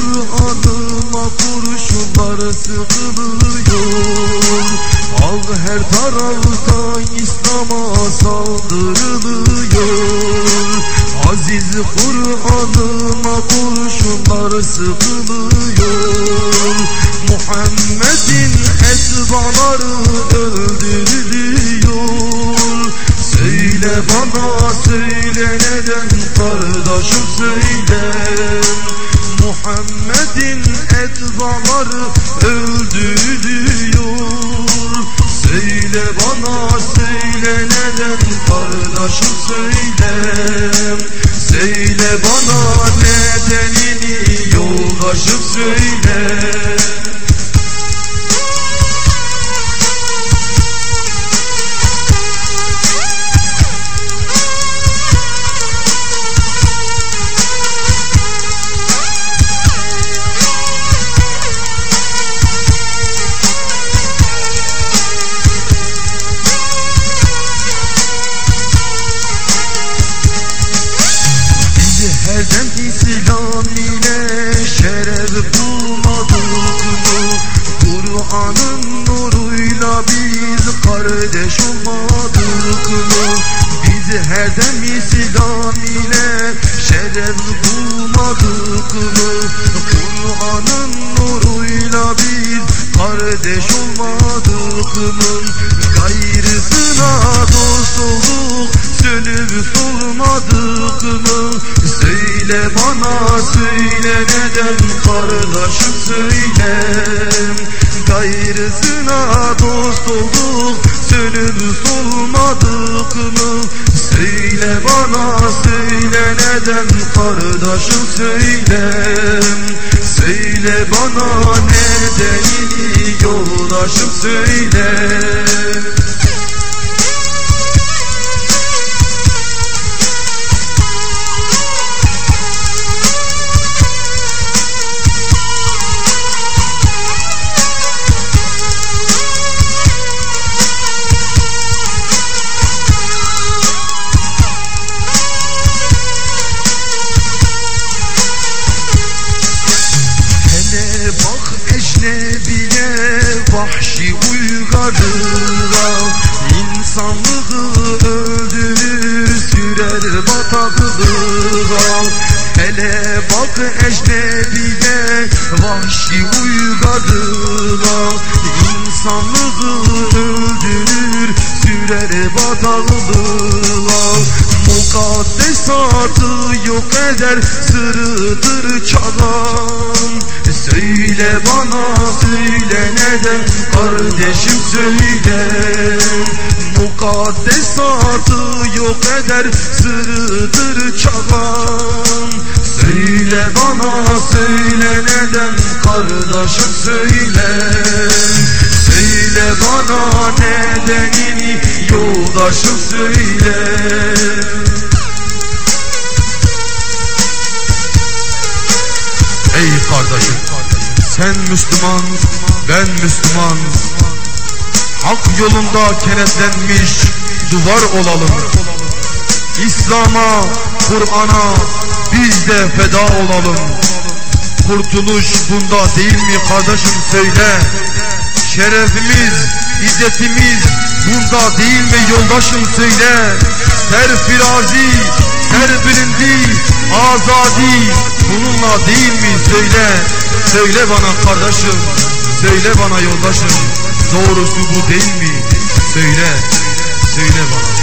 Kur'an'ıma kurşunlar sıkılıyor Al her taraftan İslam'a saldırılıyor. Aziz Kur'an'ıma kurşunlar sıkılıyor Muhammed'in etbaları öldürülüyor. Söyle bana söyle neden kardeşim söyle. Muhammed'in etbaları öldürülüyor. Söyle bana söyle neden? Kardeşim söyle. Söyle bana nedenini yoldaşım söyle Dem İslam ile şeref bulmadık mı? Kur'an'ın nuruyla biz kardeş olmadık mı? Gayrısına dost olduk sönüp solmadık mı? Söyle bana söyle neden kardeşim söyle Gayrısına dost olduk sönüp solmadık mı? Söyle bana söyle neden kardeşim söyle? Söyle bana nedenini yoldaşım söyle vahşi uygarlığa İnsanlığı öldürür sürer bataklığa. Hele bak eşnebiye vahşi uygarlığa. İnsanlığı öldürür sürer bataklığa. Mukaddesatı yok eder sırıdır çalan Söyle bana söyle neden? Kardeşim söyle. Mukaddesatı yok eder sırıdır çalan Söyle bana söyle neden? Kardeşim söyle. Söyle bana nedenini yoldaşım söyle Ey kardeşim. Sen Müslüman ben Müslüman. Hak yolunda kenetlenmiş duvar olalım. İslam'a Kur'an'a biz de feda olalım. Kurtuluş bunda değil mi kardeşim söyle. Şerefimiz, izzetimiz bunda değil mi yoldaşım söyle. Serfirazi, serbilindi, azadi değil mi? Söyle. Söyle bana kardeşim, söyle bana yoldaşım. Doğrusu bu değil mi? Söyle, söyle bana